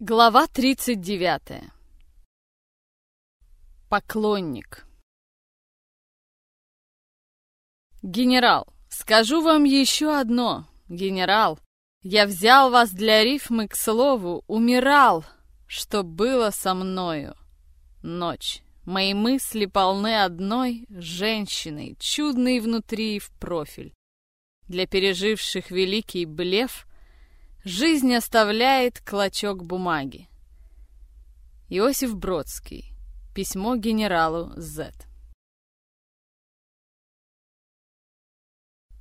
Глава 39. Поклонник. Генерал, скажу вам еще одно. Генерал, я взял вас для рифмы к слову, умирал, что было со мною. Ночь. Мои мысли полны одной женщиной, чудной внутри и в профиль. Для переживших великий блеф Жизнь оставляет клочок бумаги. Иосиф Бродский. Письмо генералу З.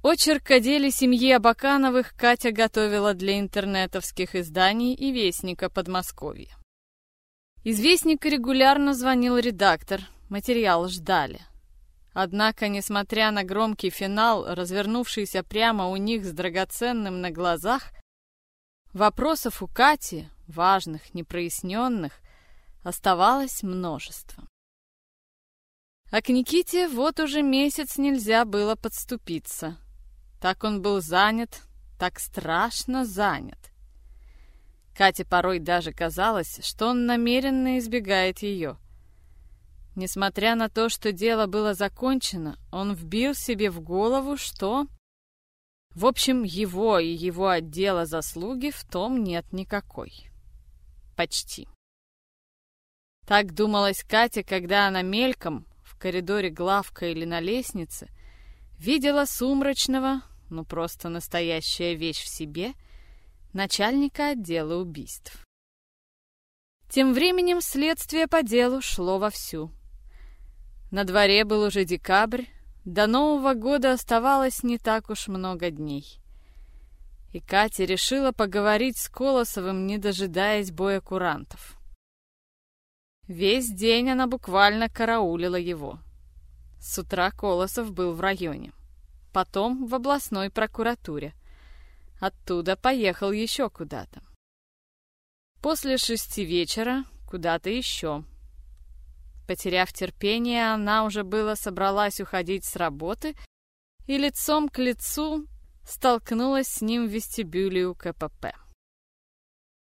Очерк о деле семьи Абакановых Катя готовила для интернетовских изданий и Вестника Подмосковья. Из Вестника регулярно звонил редактор, материал ждали. Однако, несмотря на громкий финал, развернувшийся прямо у них с драгоценным на глазах, Вопросов у Кати, важных, непроясненных, оставалось множество. А к Никите вот уже месяц нельзя было подступиться. Так он был занят, так страшно занят. Кате порой даже казалось, что он намеренно избегает ее. Несмотря на то, что дело было закончено, он вбил себе в голову, что в общем, его и его отдела заслуги в том нет никакой. Почти. Так думалась Катя, когда она мельком, в коридоре главка или на лестнице, видела сумрачного, ну просто настоящая вещь в себе, начальника отдела убийств. Тем временем следствие по делу шло вовсю. На дворе был уже декабрь, до Нового года оставалось не так уж много дней. И Катя решила поговорить с Колосовым, не дожидаясь боя курантов. Весь день она буквально караулила его. С утра Колосов был в районе, потом в областной прокуратуре. Оттуда поехал еще куда-то. После шести вечера куда-то еще. Потеряв терпение, она уже было собралась уходить с работы и лицом к лицу столкнулась с ним в вестибюле у КПП.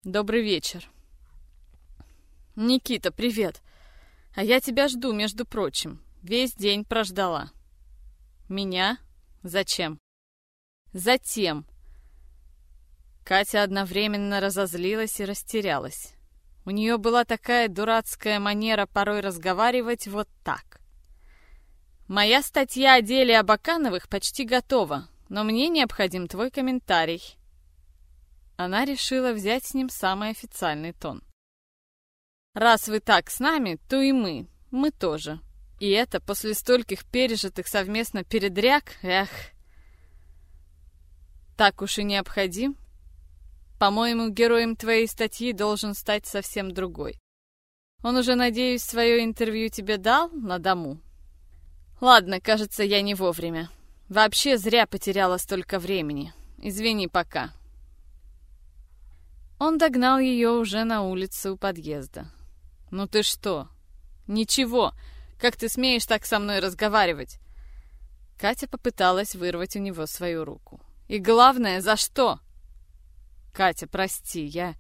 «Добрый вечер». «Никита, привет. А я тебя жду, между прочим. Весь день прождала». «Меня? Зачем?» «Затем». Катя одновременно разозлилась и растерялась. У нее была такая дурацкая манера порой разговаривать вот так. «Моя статья о деле Абакановых почти готова, но мне необходим твой комментарий». Она решила взять с ним самый официальный тон. «Раз вы так с нами, то и мы, мы тоже. И это после стольких пережитых совместно передряг, эх!» «Так уж и необходим?» По-моему, героем твоей статьи должен стать совсем другой. Он уже, надеюсь, свое интервью тебе дал на дому? Ладно, кажется, я не вовремя. Вообще зря потеряла столько времени. Извини пока. Он догнал ее уже на улице у подъезда. «Ну ты что? Ничего! Как ты смеешь так со мной разговаривать?» Катя попыталась вырвать у него свою руку. «И главное, за что?» «Катя, прости, я...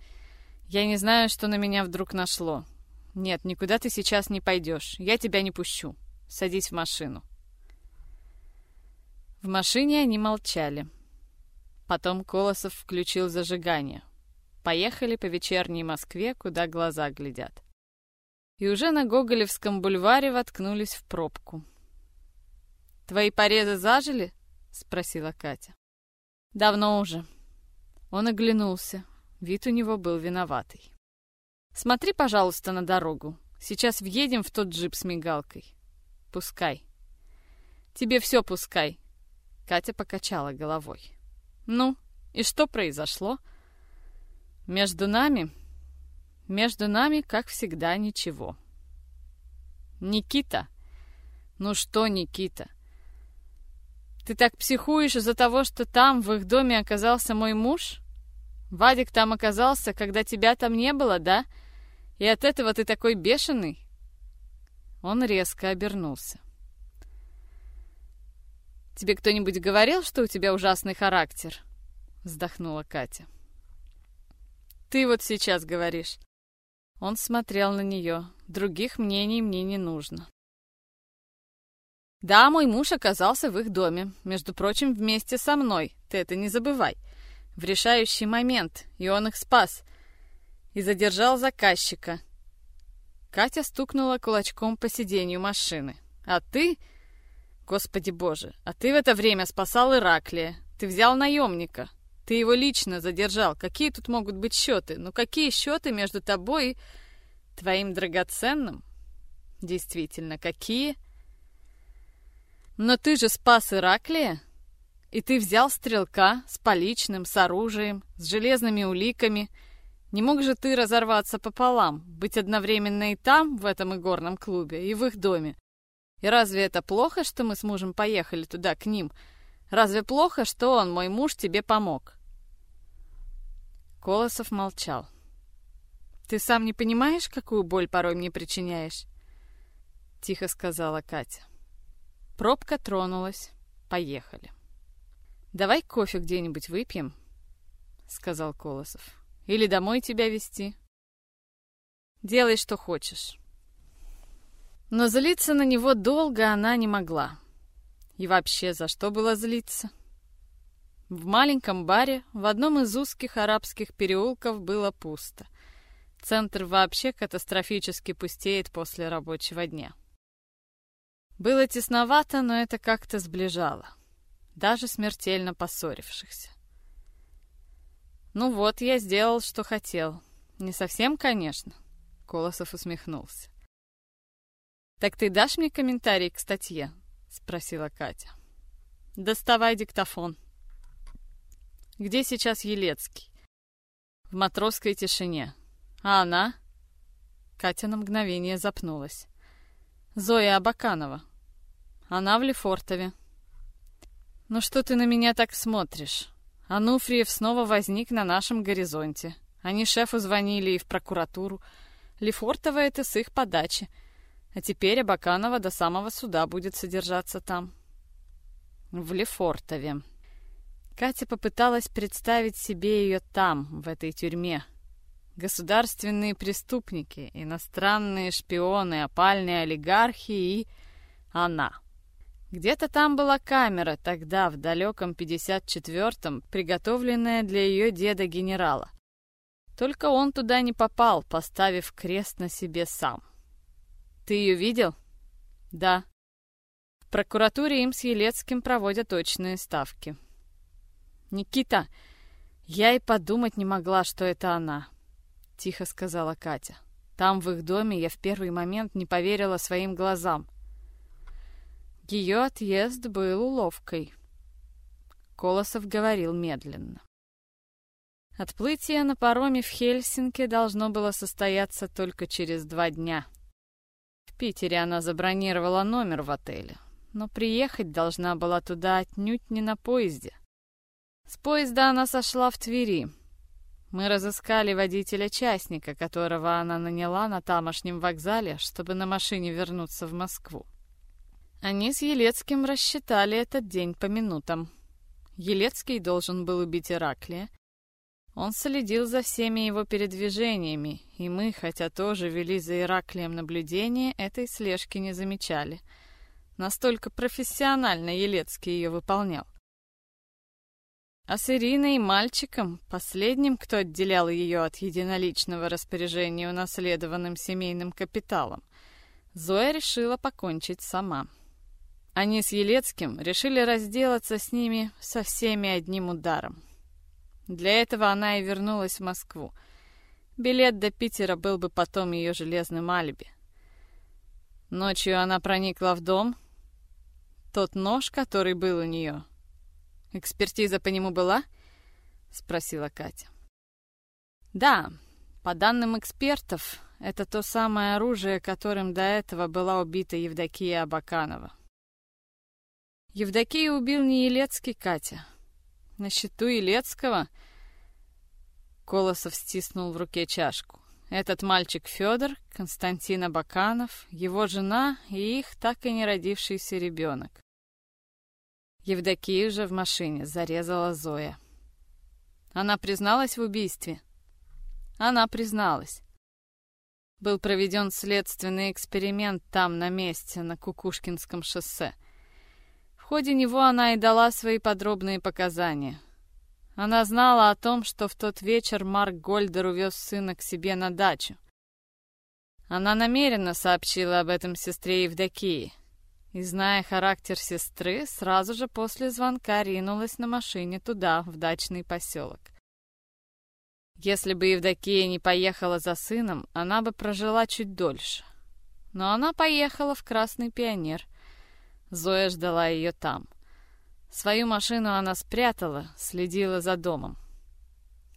Я не знаю, что на меня вдруг нашло. Нет, никуда ты сейчас не пойдешь. Я тебя не пущу. Садись в машину». В машине они молчали. Потом Колосов включил зажигание. Поехали по вечерней Москве, куда глаза глядят. И уже на Гоголевском бульваре воткнулись в пробку. «Твои порезы зажили?» — спросила Катя. «Давно уже», он оглянулся. Вид у него был виноватый. «Смотри, пожалуйста, на дорогу. Сейчас въедем в тот джип с мигалкой. Пускай». «Тебе все пускай». Катя покачала головой. «Ну, и что произошло?» «Между нами...» «Между нами, как всегда, ничего». «Никита?» «Ну что, Никита?» «Ты так психуешь из-за того, что там, в их доме, оказался мой муж?» Вадик там оказался, когда тебя там не было, да? И от этого ты такой бешеный?» Он резко обернулся. «Тебе кто-нибудь говорил, что у тебя ужасный характер?» Вздохнула Катя. «Ты вот сейчас говоришь. Он смотрел на нее. Других мнений мне не нужно. Да, мой муж оказался в их доме. Между прочим, вместе со мной. Ты это не забывай. В решающий момент. И он их спас. И задержал заказчика. Катя стукнула кулачком по сиденью машины. А ты... Господи боже, а ты в это время спасал Ираклия. Ты взял наемника. Ты его лично задержал. Какие тут могут быть счеты? Ну какие счеты между тобой и твоим драгоценным? Действительно, какие? Но ты же спас Ираклия. И ты взял стрелка с поличным, с оружием, с железными уликами. Не мог же ты разорваться пополам, быть одновременно и там, в этом игорном клубе, и в их доме? И разве это плохо, что мы с мужем поехали туда, к ним? Разве плохо, что он, мой муж, тебе помог?» Колосов молчал. «Ты сам не понимаешь, какую боль порой мне причиняешь?» Тихо сказала Катя. Пробка тронулась. Поехали. «Давай кофе где-нибудь выпьем», — сказал Колосов. «Или домой тебя везти. Делай, что хочешь». Но злиться на него долго она не могла. И вообще, за что было злиться? В маленьком баре в одном из узких арабских переулков было пусто. Центр вообще катастрофически пустеет после рабочего дня. Было тесновато, но это как-то сближало. Даже смертельно поссорившихся. «Ну вот, я сделал, что хотел. Не совсем, конечно», — Колосов усмехнулся. «Так ты дашь мне комментарий к статье?» — спросила Катя. «Доставай диктофон». «Где сейчас Елецкий?» «В матросской тишине. А она?» Катя на мгновение запнулась. «Зоя Абаканова. Она в Лефортове». «Ну что ты на меня так смотришь?» Ануфриев снова возник на нашем горизонте. Они шефу звонили и в прокуратуру. Лефортово это с их подачи. А теперь Абаканова до самого суда будет содержаться там. В Лефортове. Катя попыталась представить себе ее там, в этой тюрьме. Государственные преступники, иностранные шпионы, опальные олигархи и... она. Где-то там была камера тогда, в далеком 54-м, приготовленная для ее деда-генерала. Только он туда не попал, поставив крест на себе сам. Ты ее видел? Да. В прокуратуре им с Елецким проводят точные ставки. Никита, я и подумать не могла, что это она, тихо сказала Катя. Там, в их доме, я в первый момент не поверила своим глазам. Ее отъезд был уловкой. Колосов говорил медленно. Отплытие на пароме в Хельсинки должно было состояться только через два дня. Питере она забронировала номер в отеле, но приехать должна была туда отнюдь не на поезде. С поезда она сошла в Твери. Мы разыскали водителя-частника, которого она наняла на тамошнем вокзале, чтобы на машине вернуться в Москву. Они с Елецким рассчитали этот день по минутам. Елецкий должен был убить Ираклия, он следил за всеми его передвижениями, и мы, хотя тоже вели за Ираклием наблюдение, этой слежки не замечали. Настолько профессионально Елецкий ее выполнял. А с Ириной и мальчиком, последним, кто отделял ее от единоличного распоряжения унаследованным семейным капиталом, Зоя решила покончить сама. Они с Елецким решили разделаться с ними со всеми одним ударом. Для этого она и вернулась в Москву. Билет до Питера был бы потом ее железным алиби. Ночью она проникла в дом. Тот нож, который был у нее. Экспертиза по нему была? Спросила Катя. Да, по данным экспертов, это то самое оружие, которым до этого была убита Евдокия Абаканова. Евдокия убил не Елецкий Катя, на счету Илецкого Колосов стиснул в руке чашку. Этот мальчик Федор, Константин Абаканов, его жена и их так и не родившийся ребенок. Евдокию же в машине зарезала Зоя. Она призналась в убийстве? Она призналась. Был проведен следственный эксперимент там, на месте, на Кукушкинском шоссе. В ходе него она и дала свои подробные показания. Она знала о том, что в тот вечер Марк Гольдер увез сына к себе на дачу. Она намеренно сообщила об этом сестре Евдокии. И, зная характер сестры, сразу же после звонка ринулась на машине туда, в дачный поселок. Если бы Евдокия не поехала за сыном, она бы прожила чуть дольше. Но она поехала в Красный Пионер. Зоя ждала ее там. Свою машину она спрятала, следила за домом.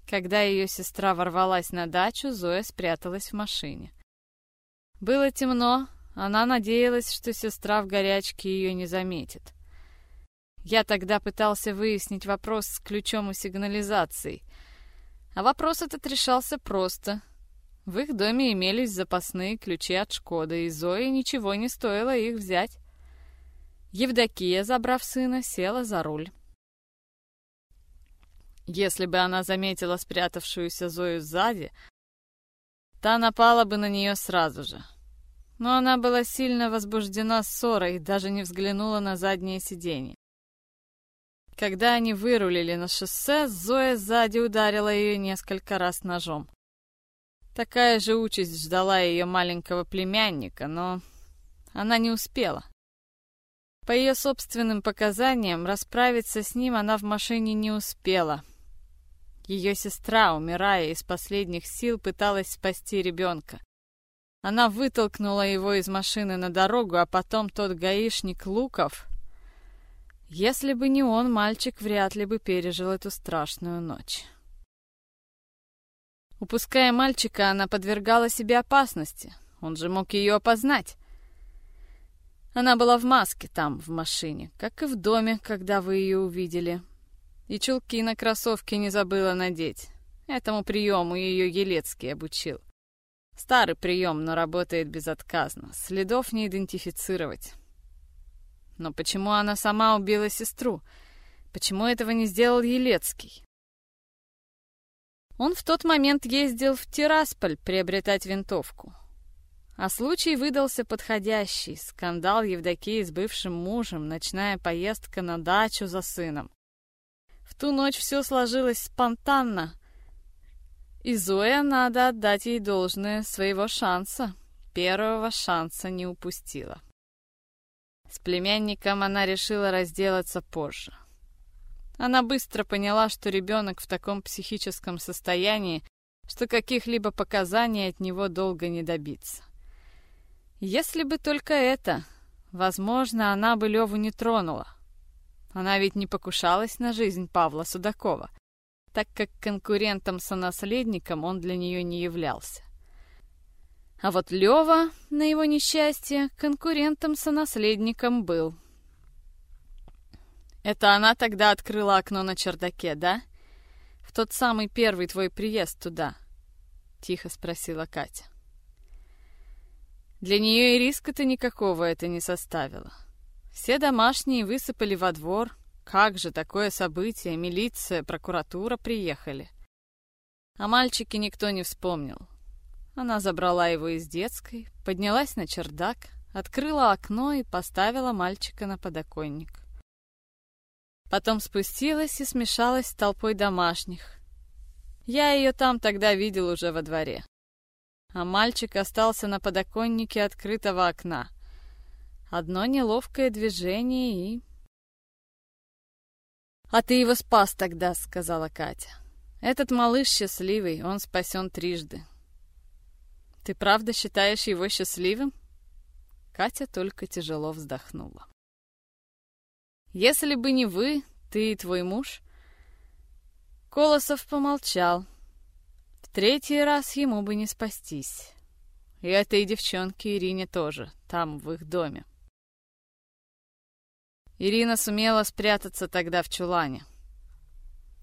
Когда ее сестра ворвалась на дачу, Зоя спряталась в машине. Было темно, она надеялась, что сестра в горячке ее не заметит. Я тогда пытался выяснить вопрос с ключом и сигнализацией. А вопрос этот решался просто. В их доме имелись запасные ключи от Шкоды, и Зое ничего не стоило их взять. Евдокия, забрав сына, села за руль. Если бы она заметила спрятавшуюся Зою сзади, та напала бы на нее сразу же но она была сильно возбуждена ссорой и даже не взглянула на заднее сиденье. Когда они вырулили на шоссе, Зоя сзади ударила ее несколько раз ножом. Такая же участь ждала ее маленького племянника, но она не успела. По ее собственным показаниям, расправиться с ним она в машине не успела. Ее сестра, умирая из последних сил, пыталась спасти ребенка. Она вытолкнула его из машины на дорогу, а потом тот гаишник Луков... Если бы не он, мальчик вряд ли бы пережил эту страшную ночь. Упуская мальчика, она подвергала себе опасности. Он же мог ее опознать. Она была в маске там, в машине, как и в доме, когда вы ее увидели. И чулки на кроссовки не забыла надеть. Этому приему ее Елецкий обучил. Старый прием, но работает безотказно. Следов не идентифицировать. Но почему она сама убила сестру? Почему этого не сделал Елецкий? Он в тот момент ездил в Тирасполь приобретать винтовку. А случай выдался подходящий. Скандал Евдокии с бывшим мужем, ночная поездка на дачу за сыном. В ту ночь все сложилось спонтанно, и Зоя, надо отдать ей должное, своего шанса, первого шанса не упустила. С племянником она решила разделаться позже. Она быстро поняла, что ребенок в таком психическом состоянии, что каких-либо показаний от него долго не добиться. Если бы только это, возможно, она бы Леву не тронула. Она ведь не покушалась на жизнь Павла Судакова так как конкурентом-сонаследником он для нее не являлся. А вот Лева, на его несчастье, конкурентом-сонаследником был. «Это она тогда открыла окно на чердаке, да? В тот самый первый твой приезд туда?» — тихо спросила Катя. Для нее и риска-то никакого это не составило. Все домашние высыпали во двор, как же такое событие? Милиция, прокуратура приехали. А мальчике никто не вспомнил. Она забрала его из детской, поднялась на чердак, открыла окно и поставила мальчика на подоконник. Потом спустилась и смешалась с толпой домашних. Я ее там тогда видел уже во дворе. А мальчик остался на подоконнике открытого окна. Одно неловкое движение и «А ты его спас тогда», — сказала Катя. «Этот малыш счастливый, он спасен трижды». «Ты правда считаешь его счастливым?» Катя только тяжело вздохнула. «Если бы не вы, ты и твой муж...» Колосов помолчал. Третий раз ему бы не спастись. И этой девчонке Ирине тоже, там, в их доме. Ирина сумела спрятаться тогда в чулане.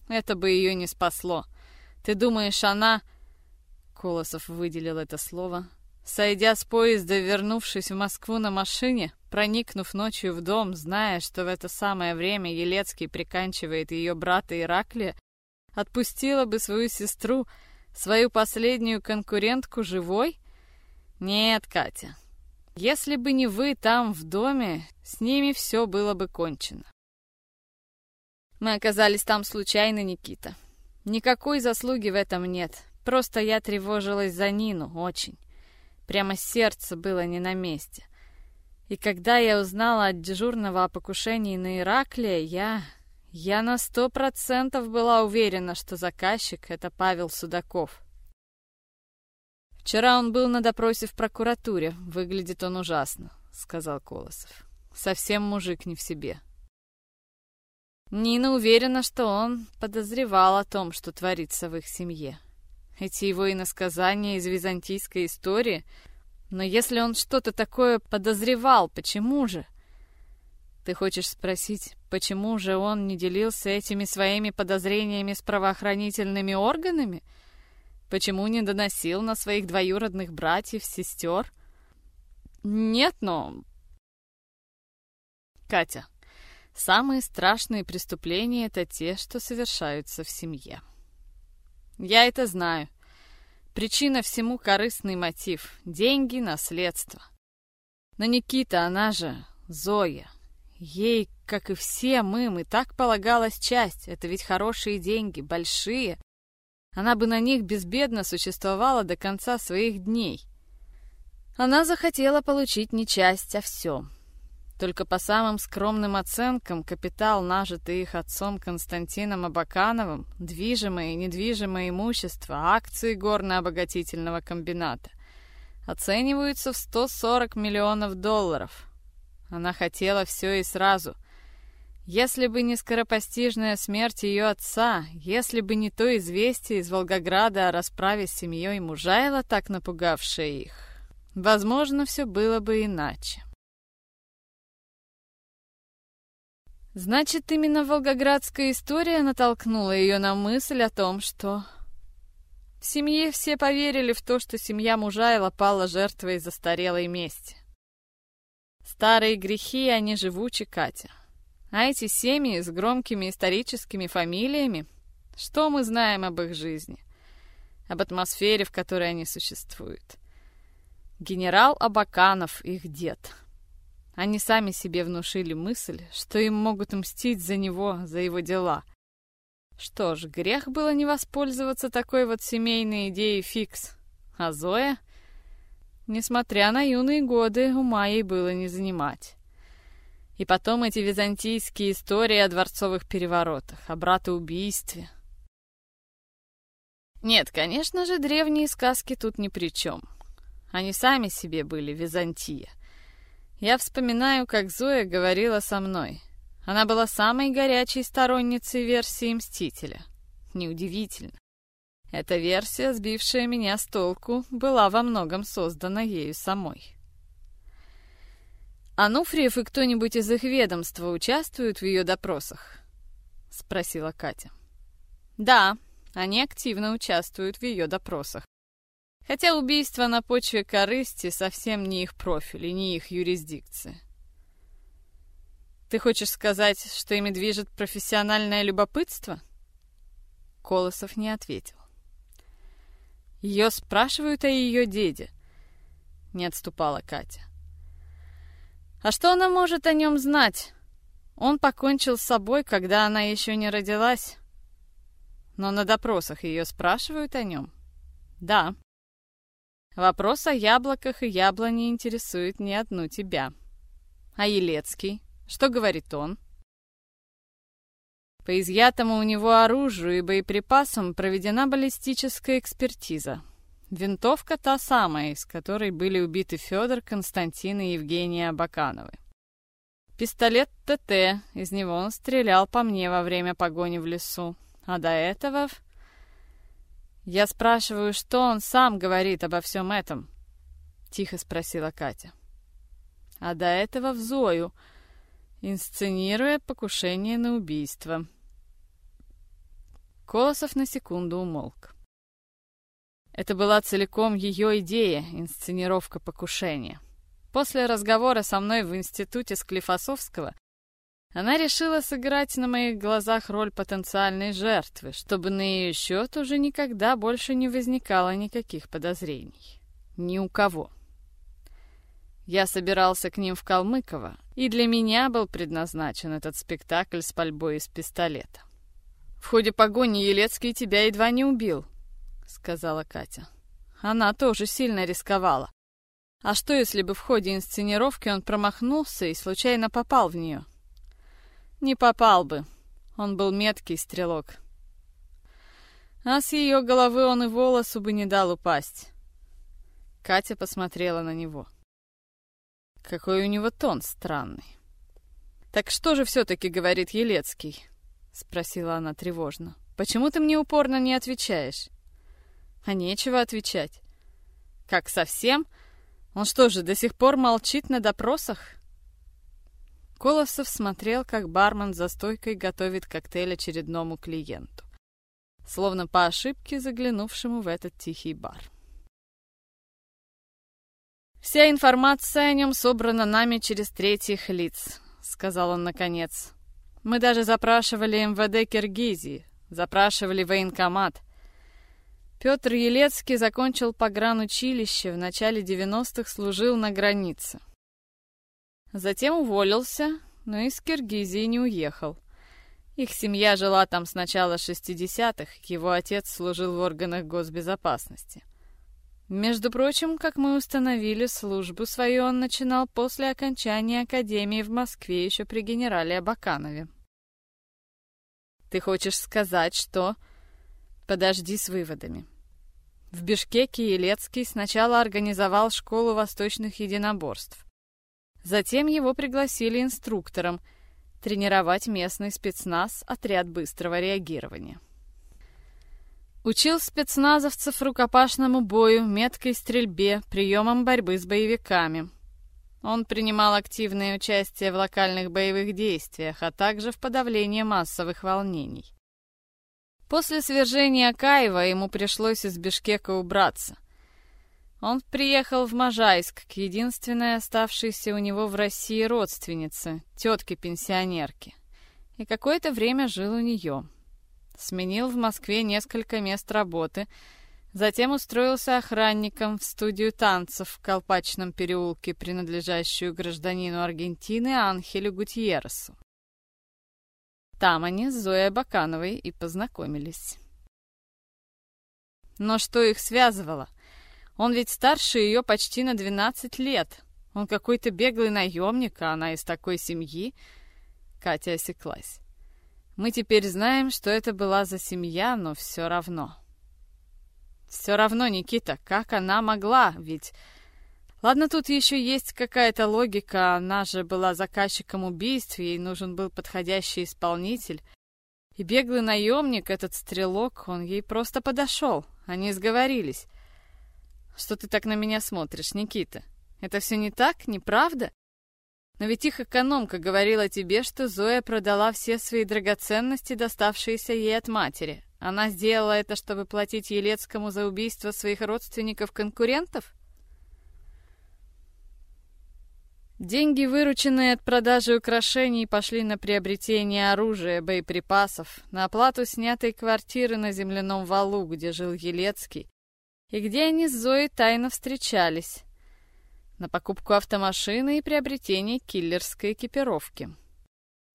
Это бы ее не спасло. Ты думаешь, она... Колосов выделил это слово. Сойдя с поезда, вернувшись в Москву на машине, проникнув ночью в дом, зная, что в это самое время Елецкий приканчивает ее брата Ираклия, отпустила бы свою сестру, свою последнюю конкурентку живой? Нет, Катя, если бы не вы там в доме, с ними все было бы кончено. Мы оказались там случайно, Никита. Никакой заслуги в этом нет. Просто я тревожилась за Нину очень. Прямо сердце было не на месте. И когда я узнала от дежурного о покушении на Ираклия, я... Я на сто процентов была уверена, что заказчик — это Павел Судаков. «Вчера он был на допросе в прокуратуре. Выглядит он ужасно», — сказал Колосов. «Совсем мужик не в себе». Нина уверена, что он подозревал о том, что творится в их семье. Эти его иносказания из византийской истории. Но если он что-то такое подозревал, почему же? Ты хочешь спросить, почему же он не делился этими своими подозрениями с правоохранительными органами? Почему не доносил на своих двоюродных братьев, сестер? Нет, но... Катя, самые страшные преступления — это те, что совершаются в семье. Я это знаю. Причина всему корыстный мотив. Деньги, наследство. Но Никита, она же Зоя. Ей, как и всем им, и так полагалась часть. Это ведь хорошие деньги, большие. Она бы на них безбедно существовала до конца своих дней. Она захотела получить не часть, а все. Только по самым скромным оценкам, капитал, нажитый их отцом Константином Абакановым, движимое и недвижимое имущество, акции горно-обогатительного комбината, оцениваются в 140 миллионов долларов. Она хотела все и сразу. Если бы не скоропостижная смерть ее отца, если бы не то известие из Волгограда о расправе с семьей Мужайла, так напугавшее их, возможно, все было бы иначе. Значит, именно волгоградская история натолкнула ее на мысль о том, что... В семье все поверили в то, что семья Мужайла пала жертвой застарелой мести. Старые грехи, они живучи, Катя. А эти семьи с громкими историческими фамилиями, что мы знаем об их жизни? Об атмосфере, в которой они существуют. Генерал Абаканов, их дед — они сами себе внушили мысль, что им могут мстить за него, за его дела. Что ж, грех было не воспользоваться такой вот семейной идеей фикс. А Зоя? Несмотря на юные годы, ума ей было не занимать. И потом эти византийские истории о дворцовых переворотах, о братоубийстве. Нет, конечно же, древние сказки тут ни при чем. Они сами себе были Византия — я вспоминаю, как Зоя говорила со мной. Она была самой горячей сторонницей версии «Мстителя». Неудивительно. Эта версия, сбившая меня с толку, была во многом создана ею самой. «Ануфриев и кто-нибудь из их ведомства участвуют в ее допросах?» — спросила Катя. «Да, они активно участвуют в ее допросах. Хотя убийство на почве корысти совсем не их профиль и не их юрисдикция. Ты хочешь сказать, что ими движет профессиональное любопытство? Колосов не ответил. Ее спрашивают о ее деде. Не отступала Катя. А что она может о нем знать? Он покончил с собой, когда она еще не родилась. Но на допросах ее спрашивают о нем? Да. Вопрос о яблоках и яблоне интересует не одну тебя. А Елецкий? Что говорит он? По изъятому у него оружию и боеприпасам проведена баллистическая экспертиза. Винтовка та самая, из которой были убиты Федор, Константин и Евгения Бакановы. Пистолет ТТ, из него он стрелял по мне во время погони в лесу. А до этого «Я спрашиваю, что он сам говорит обо всем этом?» — тихо спросила Катя. А до этого в Зою, инсценируя покушение на убийство. Колосов на секунду умолк. Это была целиком ее идея, инсценировка покушения. После разговора со мной в институте Склифосовского она решила сыграть на моих глазах роль потенциальной жертвы, чтобы на ее счет уже никогда больше не возникало никаких подозрений. Ни у кого. Я собирался к ним в Калмыково, и для меня был предназначен этот спектакль с пальбой из пистолета. «В ходе погони Елецкий тебя едва не убил», — сказала Катя. Она тоже сильно рисковала. А что, если бы в ходе инсценировки он промахнулся и случайно попал в нее? Не попал бы. Он был меткий стрелок. А с ее головы он и волосу бы не дал упасть. Катя посмотрела на него. Какой у него тон странный. «Так что же все-таки говорит Елецкий?» — спросила она тревожно. «Почему ты мне упорно не отвечаешь?» «А нечего отвечать». «Как совсем? Он что же, до сих пор молчит на допросах?» Колосов смотрел, как бармен за стойкой готовит коктейль очередному клиенту, словно по ошибке заглянувшему в этот тихий бар. «Вся информация о нем собрана нами через третьих лиц», — сказал он наконец. «Мы даже запрашивали МВД Киргизии, запрашивали военкомат. Петр Елецкий закончил погранучилище, в начале 90-х служил на границе. Затем уволился, но из Киргизии не уехал. Их семья жила там с начала 60-х, его отец служил в органах госбезопасности. Между прочим, как мы установили, службу свою он начинал после окончания академии в Москве еще при генерале Абаканове. Ты хочешь сказать, что... Подожди с выводами. В Бишкеке Елецкий сначала организовал школу восточных единоборств. Затем его пригласили инструктором тренировать местный спецназ отряд быстрого реагирования. Учил спецназовцев рукопашному бою, меткой стрельбе, приемам борьбы с боевиками. Он принимал активное участие в локальных боевых действиях, а также в подавлении массовых волнений. После свержения Каева ему пришлось из Бишкека убраться. Он приехал в Можайск к единственной оставшейся у него в России родственнице, тетке-пенсионерке, и какое-то время жил у нее. Сменил в Москве несколько мест работы, затем устроился охранником в студию танцев в Колпачном переулке, принадлежащую гражданину Аргентины Анхелю Гутьерресу. Там они с Зоей Бакановой и познакомились. Но что их связывало? Он ведь старше ее почти на 12 лет. Он какой-то беглый наемник, а она из такой семьи. Катя осеклась. Мы теперь знаем, что это была за семья, но все равно. Все равно, Никита, как она могла? Ведь... Ладно, тут еще есть какая-то логика. Она же была заказчиком убийств, ей нужен был подходящий исполнитель. И беглый наемник, этот стрелок, он ей просто подошел. Они сговорились. Что ты так на меня смотришь, Никита? Это все не так, неправда? Но ведь их экономка говорила тебе, что Зоя продала все свои драгоценности, доставшиеся ей от матери. Она сделала это, чтобы платить Елецкому за убийство своих родственников-конкурентов? Деньги, вырученные от продажи украшений, пошли на приобретение оружия, боеприпасов, на оплату снятой квартиры на земляном валу, где жил Елецкий, и где они с Зоей тайно встречались на покупку автомашины и приобретение киллерской экипировки.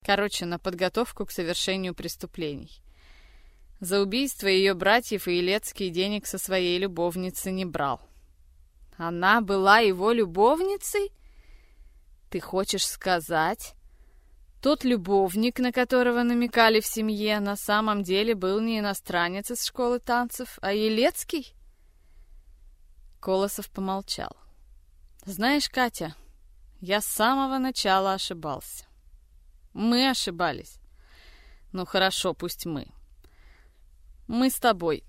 Короче, на подготовку к совершению преступлений. За убийство ее братьев и Илецкий денег со своей любовницы не брал. Она была его любовницей? Ты хочешь сказать? Тот любовник, на которого намекали в семье, на самом деле был не иностранец из школы танцев, а Елецкий? Колосов помолчал. Знаешь, Катя, я с самого начала ошибался. Мы ошибались. Ну хорошо, пусть мы. Мы с тобой.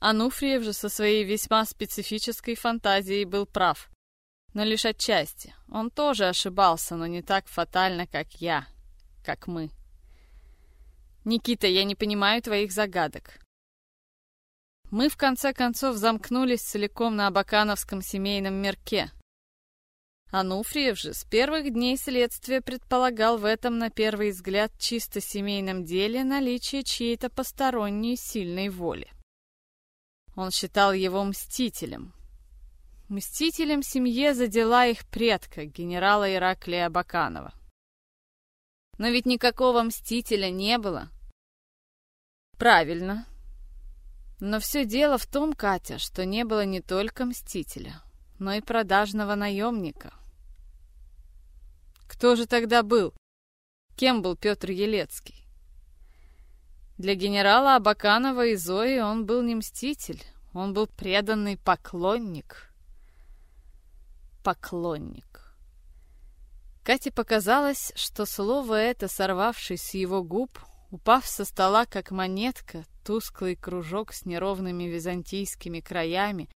Ануфриев же со своей весьма специфической фантазией был прав. Но лишь отчасти. Он тоже ошибался, но не так фатально, как я, как мы. Никита, я не понимаю твоих загадок. Мы, в конце концов, замкнулись целиком на Абакановском семейном мерке. Ануфриев же с первых дней следствия предполагал в этом, на первый взгляд, чисто семейном деле наличие чьей-то посторонней сильной воли. Он считал его мстителем. Мстителем семье задела их предка, генерала Ираклия Баканова. Но ведь никакого мстителя не было. Правильно. Но все дело в том, Катя, что не было не только мстителя, но и продажного наемника. Кто же тогда был? Кем был Петр Елецкий? Для генерала Абаканова и Зои он был не мститель, он был преданный поклонник. Поклонник. Кате показалось, что слово это, сорвавшись с его губ, упав со стола, как монетка, тусклый кружок с неровными византийскими краями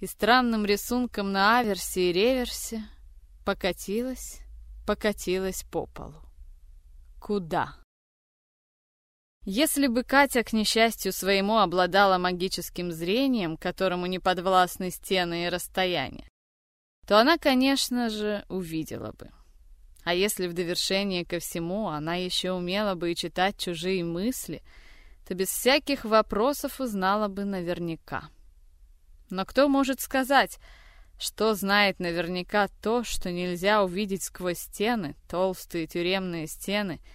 и странным рисунком на аверсе и реверсе, покатилась, покатилась по полу. Куда? Если бы Катя, к несчастью своему, обладала магическим зрением, которому не подвластны стены и расстояния, то она, конечно же, увидела бы. А если в довершение ко всему она еще умела бы и читать чужие мысли, то без всяких вопросов узнала бы наверняка. Но кто может сказать, что знает наверняка то, что нельзя увидеть сквозь стены, толстые тюремные стены —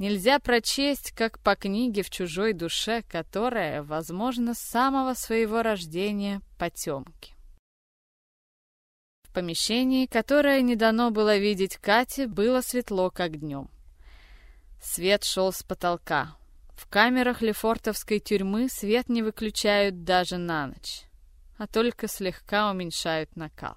Нельзя прочесть, как по книге в чужой душе, которая, возможно, с самого своего рождения потемки. В помещении, которое не дано было видеть Кате, было светло, как днем. Свет шел с потолка. В камерах Лефортовской тюрьмы свет не выключают даже на ночь, а только слегка уменьшают накал.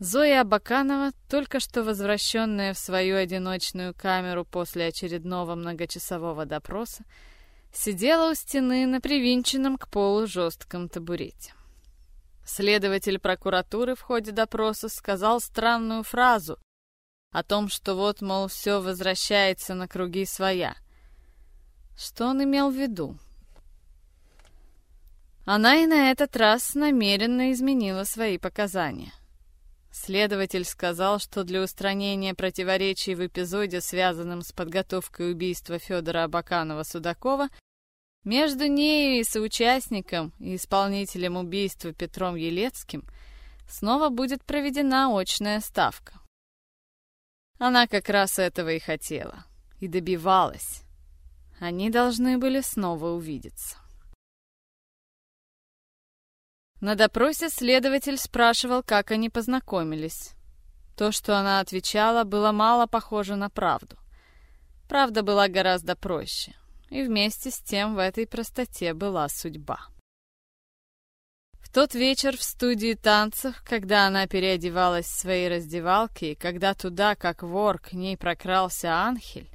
Зоя Абаканова, только что возвращенная в свою одиночную камеру после очередного многочасового допроса, сидела у стены на привинченном к полу жестком табурете. Следователь прокуратуры в ходе допроса сказал странную фразу о том, что вот, мол, все возвращается на круги своя. Что он имел в виду? Она и на этот раз намеренно изменила свои показания. Следователь сказал, что для устранения противоречий в эпизоде, связанном с подготовкой убийства Федора Абаканова-Судакова, между нею и соучастником и исполнителем убийства Петром Елецким снова будет проведена очная ставка. Она как раз этого и хотела, и добивалась. Они должны были снова увидеться. На допросе следователь спрашивал, как они познакомились. То, что она отвечала, было мало похоже на правду. Правда была гораздо проще, и вместе с тем в этой простоте была судьба. В тот вечер в студии танцев, когда она переодевалась в своей раздевалке, и когда туда, как вор, к ней прокрался Анхель,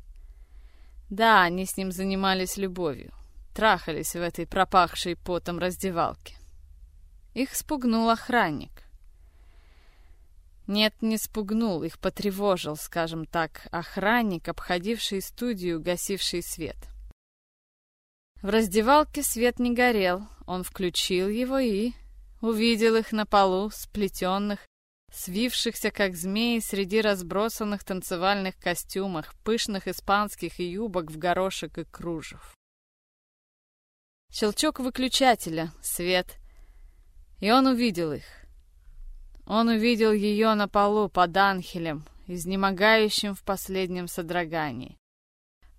да, они с ним занимались любовью, трахались в этой пропахшей потом раздевалке. Их спугнул охранник. Нет, не спугнул, их потревожил, скажем так, охранник, обходивший студию, гасивший свет. В раздевалке свет не горел, он включил его и увидел их на полу, сплетенных, свившихся как змеи среди разбросанных танцевальных костюмах, пышных испанских юбок в горошек и кружев. Щелчок выключателя, свет — и он увидел их. Он увидел ее на полу под анхелем, изнемогающим в последнем содрогании.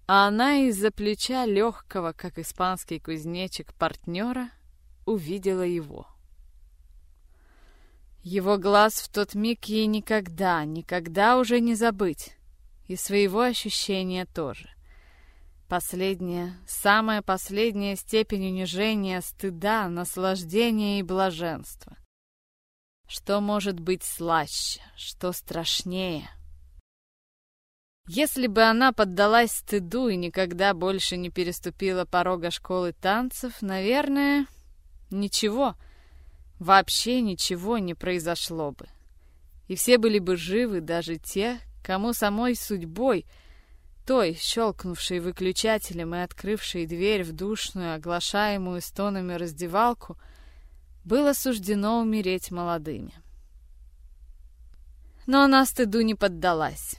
А она из-за плеча легкого, как испанский кузнечик, партнера увидела его. Его глаз в тот миг ей никогда, никогда уже не забыть. И своего ощущения тоже. Последняя, самая последняя степень унижения, стыда, наслаждения и блаженства. Что может быть слаще, что страшнее? Если бы она поддалась стыду и никогда больше не переступила порога школы танцев, наверное, ничего, вообще ничего не произошло бы. И все были бы живы, даже те, кому самой судьбой — той, щелкнувшей выключателем и открывшей дверь в душную, оглашаемую стонами раздевалку, было суждено умереть молодыми. Но она стыду не поддалась.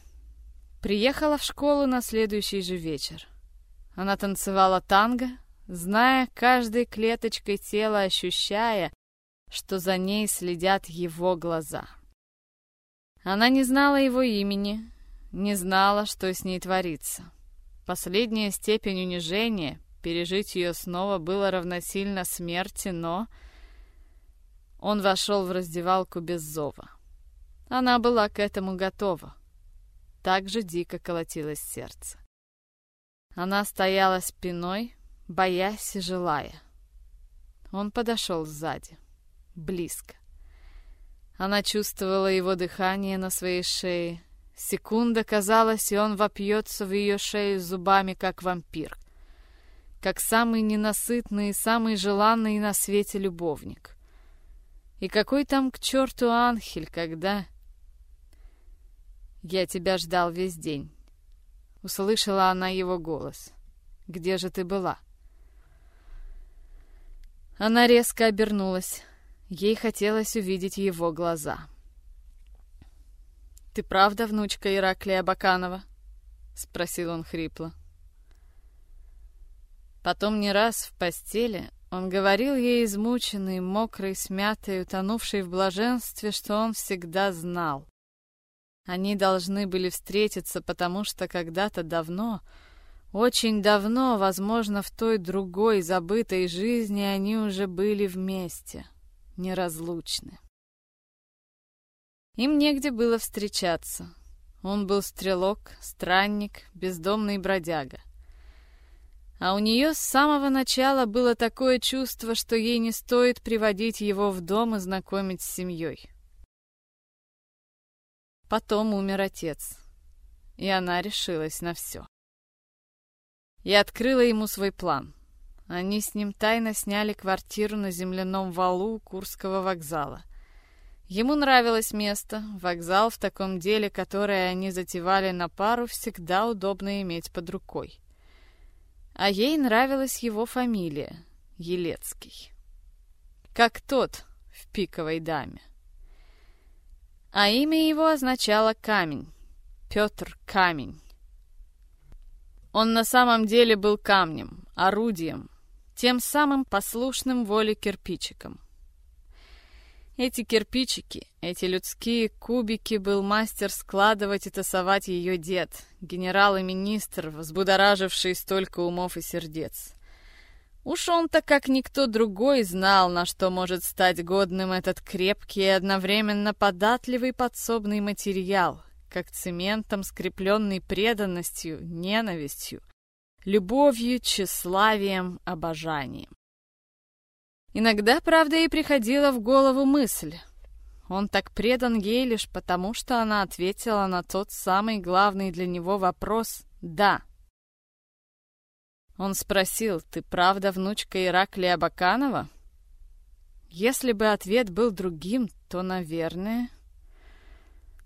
Приехала в школу на следующий же вечер. Она танцевала танго, зная каждой клеточкой тела, ощущая, что за ней следят его глаза. Она не знала его имени, не знала, что с ней творится. Последняя степень унижения, пережить ее снова было равносильно смерти, но... Он вошел в раздевалку без зова. Она была к этому готова. Так же дико колотилось сердце. Она стояла спиной, боясь и желая. Он подошел сзади, близко. Она чувствовала его дыхание на своей шее. Секунда казалась, и он вопьется в ее шею зубами, как вампир. Как самый ненасытный и самый желанный на свете любовник. И какой там к черту Анхель, когда... «Я тебя ждал весь день», — услышала она его голос. «Где же ты была?» Она резко обернулась. Ей хотелось увидеть его глаза. «Ты правда внучка Ираклия Баканова?» — спросил он хрипло. Потом не раз в постели он говорил ей измученный, мокрый, смятый, утонувший в блаженстве, что он всегда знал. Они должны были встретиться, потому что когда-то давно, очень давно, возможно, в той другой забытой жизни они уже были вместе, неразлучны. Им негде было встречаться. Он был стрелок, странник, бездомный бродяга. А у нее с самого начала было такое чувство, что ей не стоит приводить его в дом и знакомить с семьей. Потом умер отец, и она решилась на все. И открыла ему свой план. Они с ним тайно сняли квартиру на земляном валу Курского вокзала. Ему нравилось место, вокзал в таком деле, которое они затевали на пару, всегда удобно иметь под рукой. А ей нравилась его фамилия — Елецкий. Как тот в «Пиковой даме». А имя его означало «камень». Петр Камень. Он на самом деле был камнем, орудием, тем самым послушным воле кирпичиком. Эти кирпичики, эти людские кубики был мастер складывать и тасовать ее дед, генерал и министр, взбудораживший столько умов и сердец. Уж он-то, как никто другой, знал, на что может стать годным этот крепкий и одновременно податливый подсобный материал, как цементом скрепленный преданностью, ненавистью, любовью, тщеславием, обожанием. Иногда, правда, ей приходила в голову мысль. Он так предан ей лишь потому, что она ответила на тот самый главный для него вопрос «да». Он спросил, «Ты правда внучка Ираклия Баканова?» Если бы ответ был другим, то, наверное...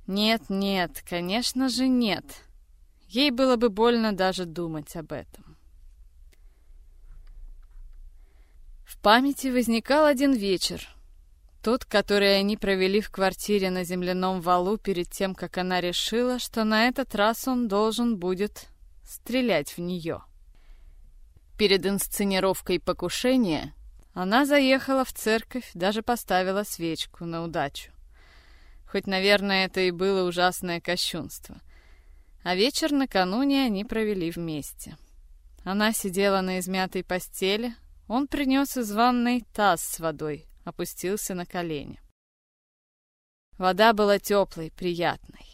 Нет, нет, конечно же нет. Ей было бы больно даже думать об этом. В памяти возникал один вечер. Тот, который они провели в квартире на земляном валу перед тем, как она решила, что на этот раз он должен будет стрелять в нее. Перед инсценировкой покушения она заехала в церковь, даже поставила свечку на удачу. Хоть, наверное, это и было ужасное кощунство. А вечер накануне они провели вместе. Она сидела на измятой постели, он принес из ванной таз с водой, опустился на колени. Вода была теплой, приятной.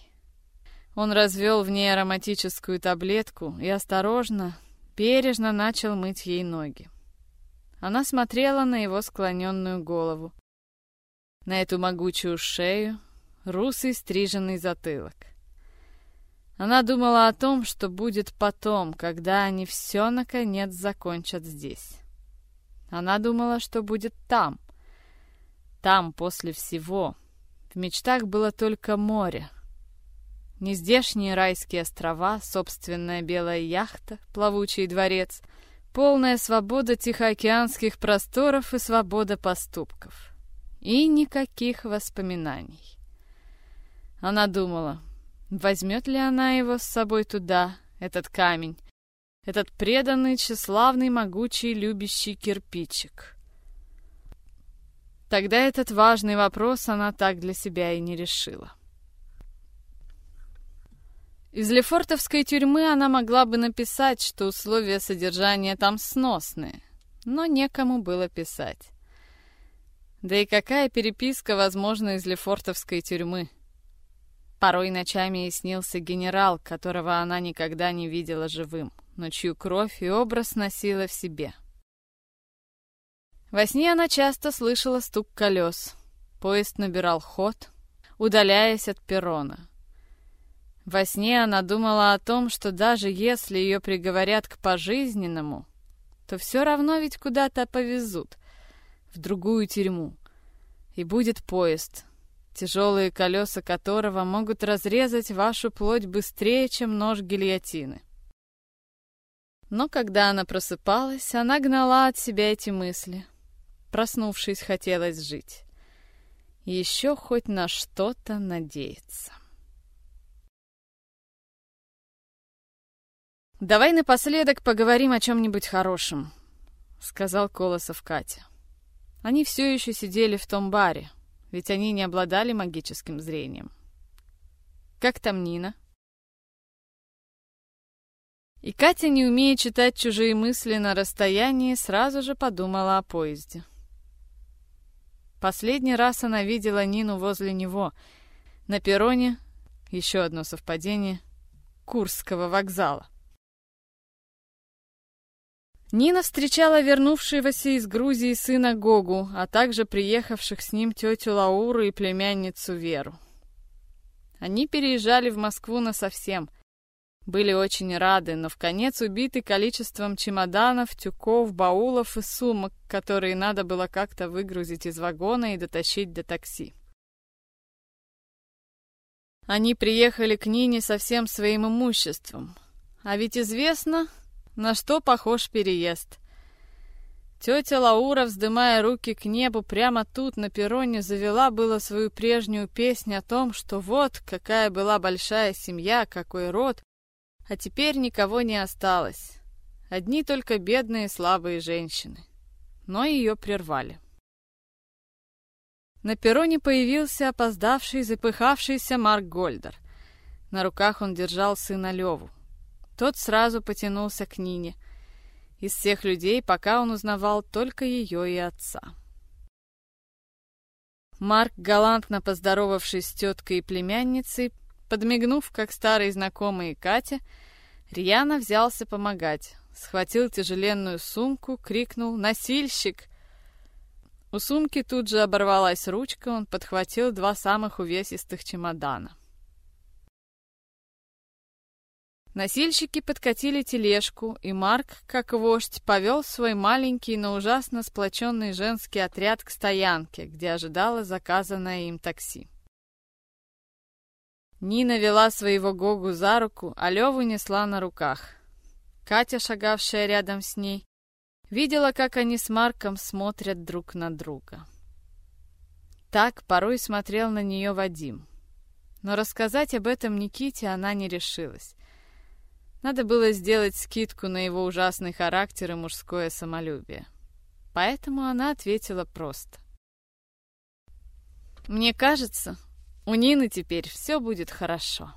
Он развел в ней ароматическую таблетку и осторожно, бережно начал мыть ей ноги. Она смотрела на его склоненную голову, на эту могучую шею, русый стриженный затылок. Она думала о том, что будет потом, когда они все наконец закончат здесь. Она думала, что будет там. Там, после всего. В мечтах было только море, Нездешние райские острова, собственная белая яхта, плавучий дворец, полная свобода тихоокеанских просторов и свобода поступков. И никаких воспоминаний. Она думала, возьмет ли она его с собой туда, этот камень, этот преданный, тщеславный, могучий, любящий кирпичик. Тогда этот важный вопрос она так для себя и не решила. Из Лефортовской тюрьмы она могла бы написать, что условия содержания там сносные, но некому было писать. Да и какая переписка возможна из Лефортовской тюрьмы? Порой ночами ей снился генерал, которого она никогда не видела живым, но чью кровь и образ носила в себе. Во сне она часто слышала стук колес. Поезд набирал ход, удаляясь от перрона. Во сне она думала о том, что даже если ее приговорят к пожизненному, то все равно ведь куда-то повезут, в другую тюрьму. И будет поезд, тяжелые колеса которого могут разрезать вашу плоть быстрее, чем нож гильотины. Но когда она просыпалась, она гнала от себя эти мысли. Проснувшись, хотелось жить. Еще хоть на что-то надеяться. «Давай напоследок поговорим о чем-нибудь хорошем», — сказал Колосов Катя. Они все еще сидели в том баре, ведь они не обладали магическим зрением. «Как там Нина?» И Катя, не умея читать чужие мысли на расстоянии, сразу же подумала о поезде. Последний раз она видела Нину возле него, на перроне, еще одно совпадение, Курского вокзала. Нина встречала вернувшегося из Грузии сына Гогу, а также приехавших с ним тетю Лауру и племянницу Веру. Они переезжали в Москву насовсем. Были очень рады, но в конец убиты количеством чемоданов, тюков, баулов и сумок, которые надо было как-то выгрузить из вагона и дотащить до такси. Они приехали к Нине со всем своим имуществом. А ведь известно, на что похож переезд? Тетя Лаура, вздымая руки к небу, прямо тут, на перроне, завела было свою прежнюю песню о том, что вот какая была большая семья, какой род, а теперь никого не осталось. Одни только бедные слабые женщины. Но ее прервали. На перроне появился опоздавший, запыхавшийся Марк Гольдер. На руках он держал сына Леву. Тот сразу потянулся к Нине. Из всех людей пока он узнавал только ее и отца. Марк, галантно поздоровавшись с теткой и племянницей, подмигнув, как старый знакомый Катя, рьяно взялся помогать. Схватил тяжеленную сумку, крикнул «Носильщик!». У сумки тут же оборвалась ручка, он подхватил два самых увесистых чемодана. Носильщики подкатили тележку, и Марк, как вождь, повел свой маленький, но ужасно сплоченный женский отряд к стоянке, где ожидало заказанное им такси. Нина вела своего Гогу за руку, а Леву несла на руках. Катя, шагавшая рядом с ней, видела, как они с Марком смотрят друг на друга. Так порой смотрел на нее Вадим. Но рассказать об этом Никите она не решилась. Надо было сделать скидку на его ужасный характер и мужское самолюбие. Поэтому она ответила просто. «Мне кажется, у Нины теперь все будет хорошо».